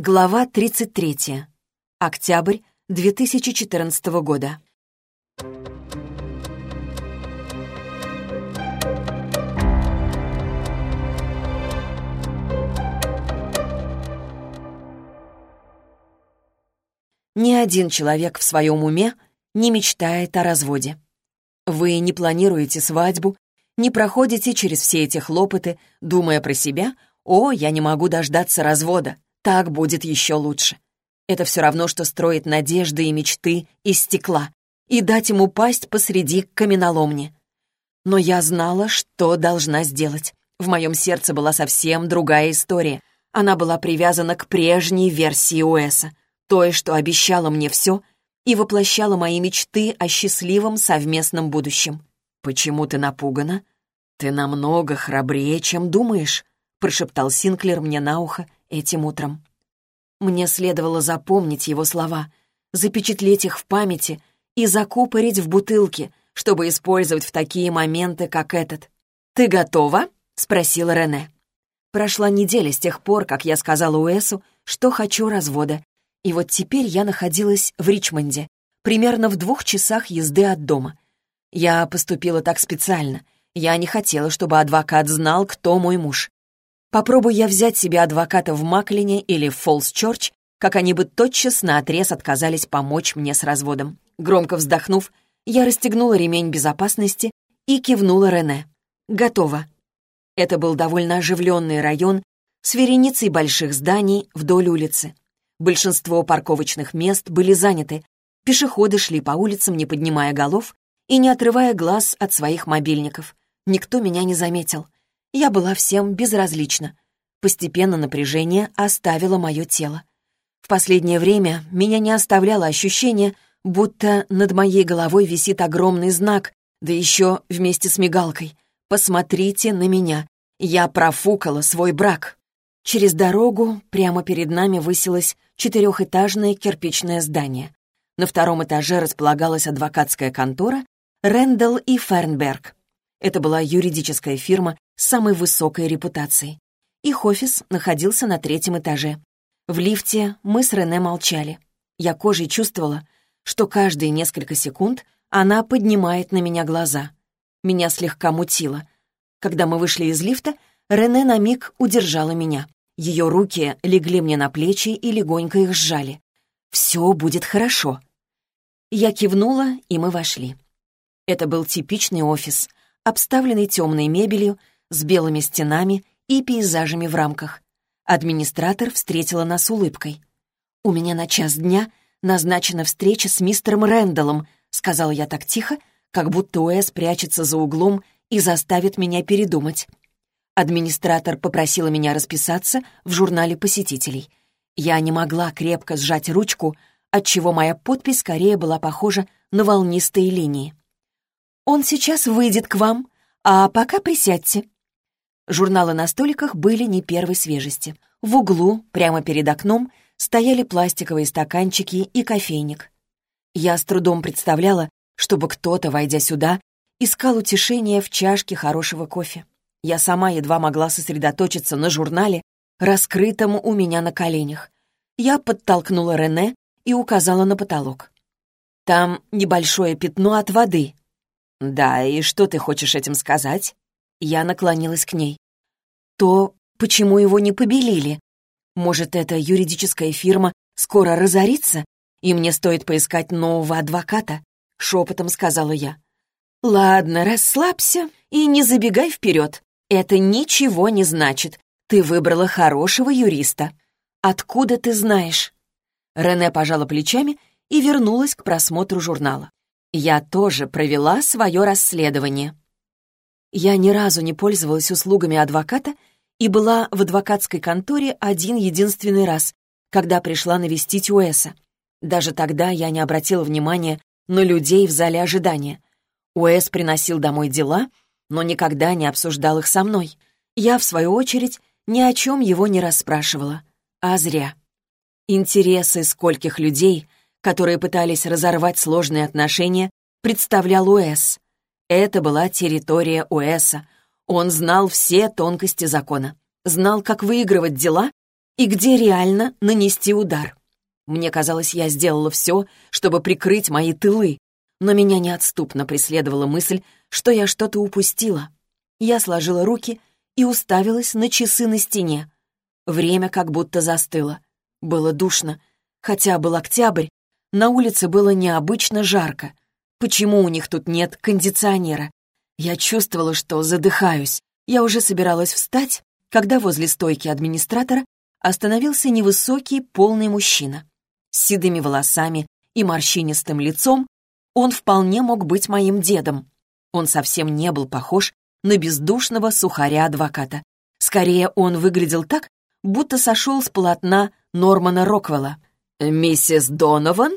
Глава 33. Октябрь 2014 года. Ни один человек в своем уме не мечтает о разводе. Вы не планируете свадьбу, не проходите через все эти хлопоты, думая про себя «О, я не могу дождаться развода», так будет еще лучше. Это все равно, что строить надежды и мечты из стекла и дать ему пасть посреди каменоломни. Но я знала, что должна сделать. В моем сердце была совсем другая история. Она была привязана к прежней версии Уэса, той, что обещала мне все и воплощала мои мечты о счастливом совместном будущем. «Почему ты напугана? Ты намного храбрее, чем думаешь», — прошептал Синклер мне на ухо этим утром. Мне следовало запомнить его слова, запечатлеть их в памяти и закупорить в бутылке, чтобы использовать в такие моменты, как этот. «Ты готова?» — спросила Рене. Прошла неделя с тех пор, как я сказала Уэсу, что хочу развода, и вот теперь я находилась в Ричмонде, примерно в двух часах езды от дома. Я поступила так специально. Я не хотела, чтобы адвокат знал, кто мой муж. Попробуй я взять себе адвоката в Маклине или в Фолс-Чорч, как они бы тотчас наотрез отказались помочь мне с разводом. Громко вздохнув, я расстегнула ремень безопасности и кивнула Рене. «Готово». Это был довольно оживленный район с вереницей больших зданий вдоль улицы. Большинство парковочных мест были заняты. Пешеходы шли по улицам, не поднимая голов и не отрывая глаз от своих мобильников. Никто меня не заметил — я была всем безразлична. Постепенно напряжение оставило мое тело. В последнее время меня не оставляло ощущение, будто над моей головой висит огромный знак, да еще вместе с мигалкой. «Посмотрите на меня. Я профукала свой брак». Через дорогу прямо перед нами высилось четырехэтажное кирпичное здание. На втором этаже располагалась адвокатская контора «Рэндалл и Фернберг». Это была юридическая фирма с самой высокой репутацией. Их офис находился на третьем этаже. В лифте мы с Рене молчали. Я кожей чувствовала, что каждые несколько секунд она поднимает на меня глаза. Меня слегка мутило. Когда мы вышли из лифта, Рене на миг удержала меня. Ее руки легли мне на плечи и легонько их сжали. «Все будет хорошо». Я кивнула, и мы вошли. Это был типичный офис, обставленный темной мебелью, с белыми стенами и пейзажами в рамках. Администратор встретила нас улыбкой. «У меня на час дня назначена встреча с мистером Рэндаллом», сказала я так тихо, как будто Уэс прячется за углом и заставит меня передумать. Администратор попросила меня расписаться в журнале посетителей. Я не могла крепко сжать ручку, отчего моя подпись скорее была похожа на волнистые линии. Он сейчас выйдет к вам, а пока присядьте». Журналы на столиках были не первой свежести. В углу, прямо перед окном, стояли пластиковые стаканчики и кофейник. Я с трудом представляла, чтобы кто-то, войдя сюда, искал утешение в чашке хорошего кофе. Я сама едва могла сосредоточиться на журнале, раскрытом у меня на коленях. Я подтолкнула Рене и указала на потолок. Там небольшое пятно от воды, «Да, и что ты хочешь этим сказать?» Я наклонилась к ней. «То, почему его не побелили? Может, эта юридическая фирма скоро разорится, и мне стоит поискать нового адвоката?» — шепотом сказала я. «Ладно, расслабься и не забегай вперед. Это ничего не значит. Ты выбрала хорошего юриста. Откуда ты знаешь?» Рене пожала плечами и вернулась к просмотру журнала. Я тоже провела свое расследование. Я ни разу не пользовалась услугами адвоката и была в адвокатской конторе один единственный раз, когда пришла навестить Уэса. Даже тогда я не обратила внимания на людей в зале ожидания. Уэс приносил домой дела, но никогда не обсуждал их со мной. Я, в свою очередь, ни о чем его не расспрашивала. А зря. Интересы скольких людей которые пытались разорвать сложные отношения, представлял Уэс. Это была территория Уэса. Он знал все тонкости закона, знал, как выигрывать дела и где реально нанести удар. Мне казалось, я сделала все, чтобы прикрыть мои тылы, но меня неотступно преследовала мысль, что я что-то упустила. Я сложила руки и уставилась на часы на стене. Время как будто застыло. Было душно. Хотя был октябрь, на улице было необычно жарко. Почему у них тут нет кондиционера? Я чувствовала, что задыхаюсь. Я уже собиралась встать, когда возле стойки администратора остановился невысокий, полный мужчина. С седыми волосами и морщинистым лицом он вполне мог быть моим дедом. Он совсем не был похож на бездушного сухаря-адвоката. Скорее, он выглядел так, будто сошел с полотна Нормана Роквелла. «Миссис Донован?»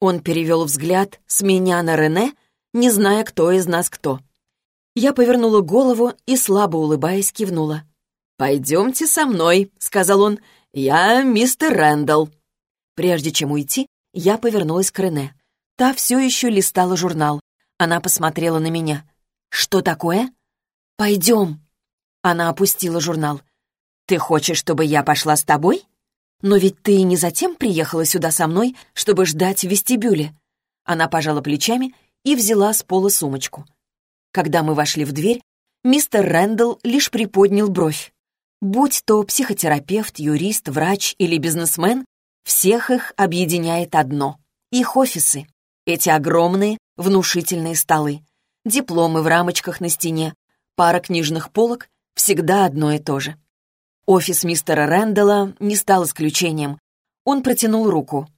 Он перевел взгляд с меня на Рене, не зная, кто из нас кто. Я повернула голову и, слабо улыбаясь, кивнула. «Пойдемте со мной», — сказал он. «Я мистер Рэндалл». Прежде чем уйти, я повернулась к Рене. Та все еще листала журнал. Она посмотрела на меня. «Что такое?» «Пойдем». Она опустила журнал. «Ты хочешь, чтобы я пошла с тобой? Но ведь ты не затем приехала сюда со мной, чтобы ждать в вестибюле». Она пожала плечами и взяла с пола сумочку. Когда мы вошли в дверь, мистер Рэндалл лишь приподнял бровь. Будь то психотерапевт, юрист, врач или бизнесмен, всех их объединяет одно — их офисы. Эти огромные, внушительные столы, дипломы в рамочках на стене, пара книжных полок — всегда одно и то же. Офис мистера Рэндалла не стал исключением. Он протянул руку.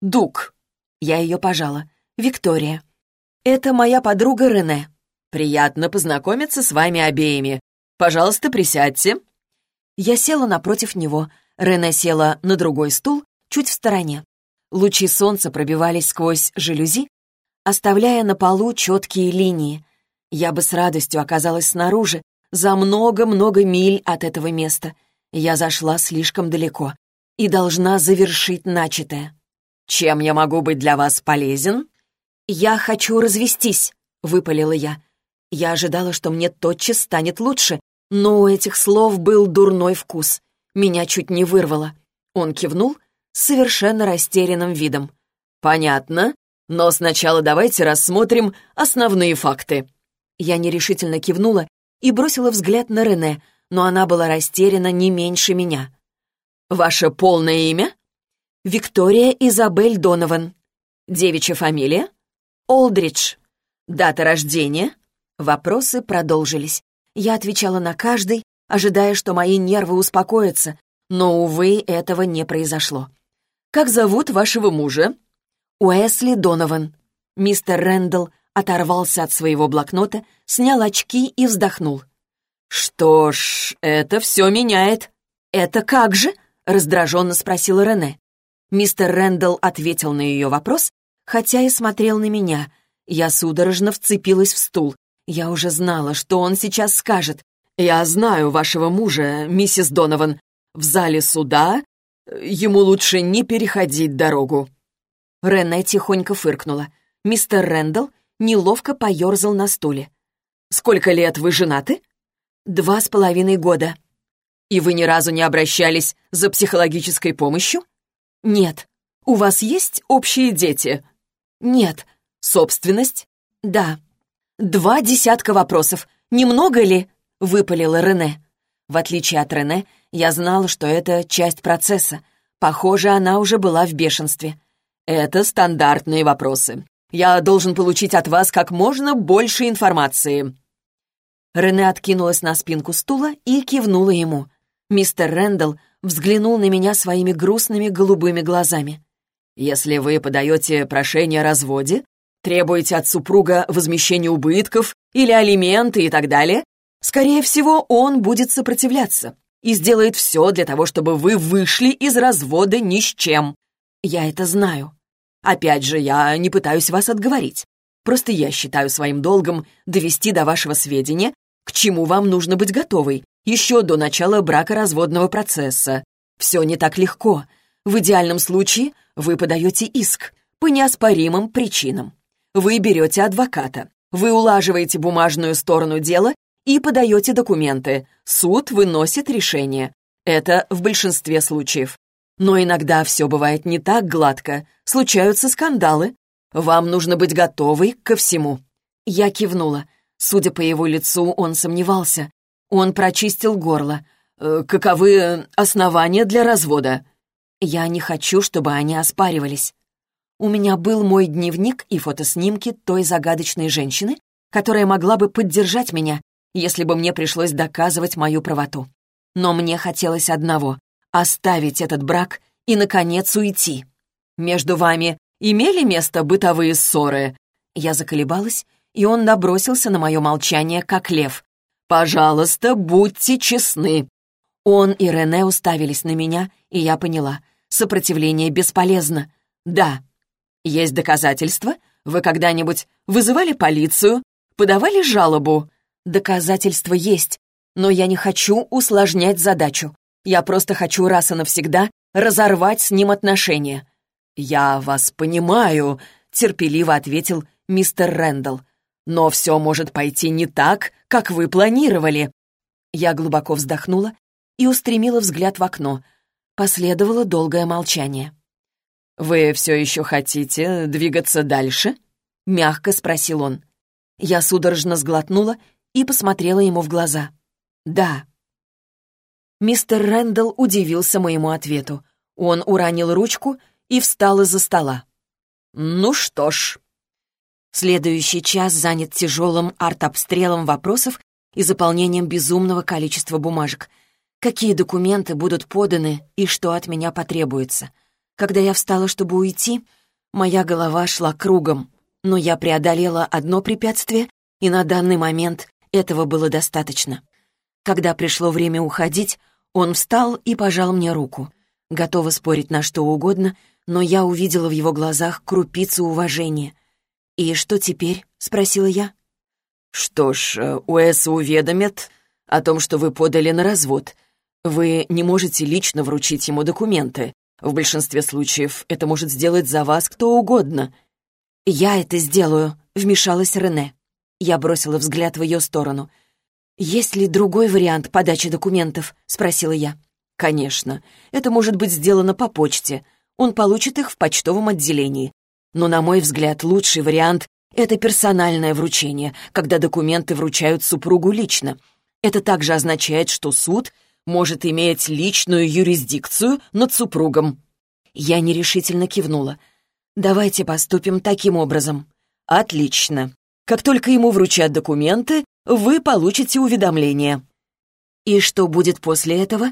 «Дук». Я ее пожала. «Виктория». «Это моя подруга Рене. Приятно познакомиться с вами обеими. Пожалуйста, присядьте». Я села напротив него. Рене села на другой стул, чуть в стороне. Лучи солнца пробивались сквозь жалюзи, оставляя на полу четкие линии. Я бы с радостью оказалась снаружи, за много-много миль от этого места. Я зашла слишком далеко и должна завершить начатое. «Чем я могу быть для вас полезен?» «Я хочу развестись», — выпалила я. Я ожидала, что мне тотчас станет лучше, но у этих слов был дурной вкус. Меня чуть не вырвало. Он кивнул — с совершенно растерянным видом. «Понятно, но сначала давайте рассмотрим основные факты». Я нерешительно кивнула и бросила взгляд на Рене, но она была растеряна не меньше меня. «Ваше полное имя?» «Виктория Изабель Донован». «Девичья фамилия?» «Олдридж». «Дата рождения?» Вопросы продолжились. Я отвечала на каждый, ожидая, что мои нервы успокоятся, но, увы, этого не произошло. «Как зовут вашего мужа?» «Уэсли Донован». Мистер Рэндалл оторвался от своего блокнота, снял очки и вздохнул. «Что ж, это все меняет». «Это как же?» — раздраженно спросила Рене. Мистер Рэндалл ответил на ее вопрос, хотя и смотрел на меня. Я судорожно вцепилась в стул. Я уже знала, что он сейчас скажет. «Я знаю вашего мужа, миссис Донован. В зале суда Ему лучше не переходить дорогу». Рене тихонько фыркнула. Мистер Рэндалл неловко поерзал на стуле. «Сколько лет вы женаты?» «Два с половиной года». «И вы ни разу не обращались за психологической помощью?» «Нет». «У вас есть общие дети?» «Нет». «Собственность?» «Да». «Два десятка вопросов. Немного ли?» — выпалила Рене. В отличие от Рене, я знала, что это часть процесса. Похоже, она уже была в бешенстве. «Это стандартные вопросы. Я должен получить от вас как можно больше информации». Рене откинулась на спинку стула и кивнула ему. Мистер Рэндалл взглянул на меня своими грустными голубыми глазами. «Если вы подаете прошение о разводе, требуете от супруга возмещения убытков или алименты и так далее, скорее всего, он будет сопротивляться и сделает все для того, чтобы вы вышли из развода ни с чем. Я это знаю. Опять же, я не пытаюсь вас отговорить. Просто я считаю своим долгом довести до вашего сведения, к чему вам нужно быть готовой, еще до начала бракоразводного процесса. Все не так легко. В идеальном случае вы подаете иск по неоспоримым причинам. Вы берете адвоката, вы улаживаете бумажную сторону дела и подаете документы. Суд выносит решение. Это в большинстве случаев. Но иногда все бывает не так гладко, случаются скандалы. Вам нужно быть готовой ко всему». Я кивнула. Судя по его лицу, он сомневался. Он прочистил горло. «Э, «Каковы основания для развода?» «Я не хочу, чтобы они оспаривались. У меня был мой дневник и фотоснимки той загадочной женщины, которая могла бы поддержать меня, если бы мне пришлось доказывать мою правоту. Но мне хотелось одного — оставить этот брак и, наконец, уйти. Между вами имели место бытовые ссоры?» Я заколебалась, и он набросился на мое молчание, как лев. «Пожалуйста, будьте честны». Он и Рене уставились на меня, и я поняла. Сопротивление бесполезно. «Да». «Есть доказательства? Вы когда-нибудь вызывали полицию? Подавали жалобу?» «Доказательства есть, но я не хочу усложнять задачу. Я просто хочу раз и навсегда разорвать с ним отношения». «Я вас понимаю», — терпеливо ответил мистер Рэндалл. «Но все может пойти не так, как вы планировали». Я глубоко вздохнула и устремила взгляд в окно. Последовало долгое молчание. «Вы все еще хотите двигаться дальше?» — мягко спросил он. Я судорожно сглотнула и посмотрела ему в глаза. «Да». Мистер Рэндалл удивился моему ответу. Он уронил ручку и встал из-за стола. «Ну что ж». Следующий час занят тяжелым артобстрелом вопросов и заполнением безумного количества бумажек. Какие документы будут поданы и что от меня потребуется. Когда я встала, чтобы уйти, моя голова шла кругом, но я преодолела одно препятствие, и на данный момент этого было достаточно. Когда пришло время уходить, он встал и пожал мне руку. Готова спорить на что угодно, но я увидела в его глазах крупицу уважения. «И что теперь?» — спросила я. «Что ж, э, Уэс уведомят о том, что вы подали на развод. Вы не можете лично вручить ему документы. В большинстве случаев это может сделать за вас кто угодно». «Я это сделаю», — вмешалась Рене. Я бросила взгляд в ее сторону. «Есть ли другой вариант подачи документов?» — спросила я. «Конечно. Это может быть сделано по почте он получит их в почтовом отделении. Но, на мой взгляд, лучший вариант — это персональное вручение, когда документы вручают супругу лично. Это также означает, что суд может иметь личную юрисдикцию над супругом. Я нерешительно кивнула. «Давайте поступим таким образом». «Отлично. Как только ему вручат документы, вы получите уведомление». «И что будет после этого?»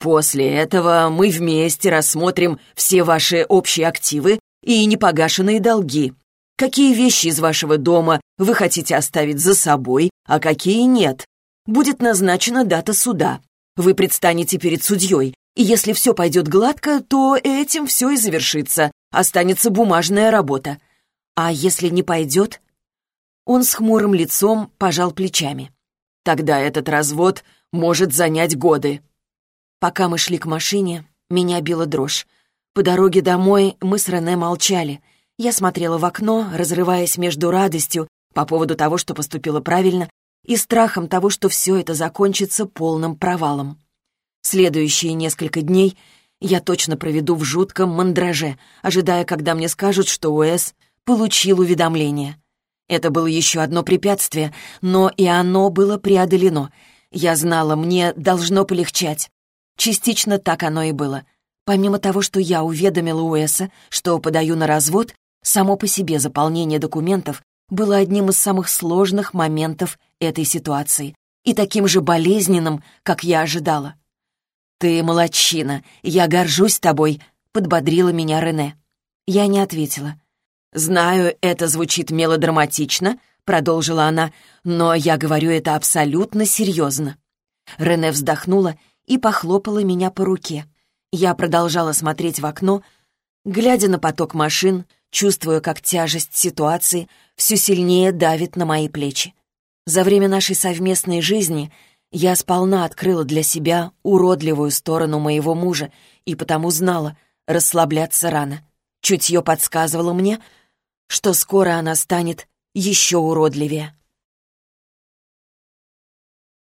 После этого мы вместе рассмотрим все ваши общие активы и непогашенные долги. Какие вещи из вашего дома вы хотите оставить за собой, а какие нет. Будет назначена дата суда. Вы предстанете перед судьей, и если все пойдет гладко, то этим все и завершится. Останется бумажная работа. А если не пойдет? Он с хмурым лицом пожал плечами. Тогда этот развод может занять годы. Пока мы шли к машине, меня била дрожь. По дороге домой мы с Рене молчали. Я смотрела в окно, разрываясь между радостью по поводу того, что поступила правильно, и страхом того, что все это закончится полным провалом. Следующие несколько дней я точно проведу в жутком мандраже, ожидая, когда мне скажут, что Уэс получил уведомление. Это было еще одно препятствие, но и оно было преодолено. Я знала, мне должно полегчать. Частично так оно и было. Помимо того, что я уведомила Уэса, что подаю на развод, само по себе заполнение документов было одним из самых сложных моментов этой ситуации и таким же болезненным, как я ожидала. «Ты молодчина, я горжусь тобой», — подбодрила меня Рене. Я не ответила. «Знаю, это звучит мелодраматично», — продолжила она, «но я говорю это абсолютно серьезно». Рене вздохнула и похлопала меня по руке. Я продолжала смотреть в окно, глядя на поток машин, чувствуя, как тяжесть ситуации все сильнее давит на мои плечи. За время нашей совместной жизни я сполна открыла для себя уродливую сторону моего мужа и потому знала, расслабляться рано. Чутье подсказывало мне, что скоро она станет еще уродливее.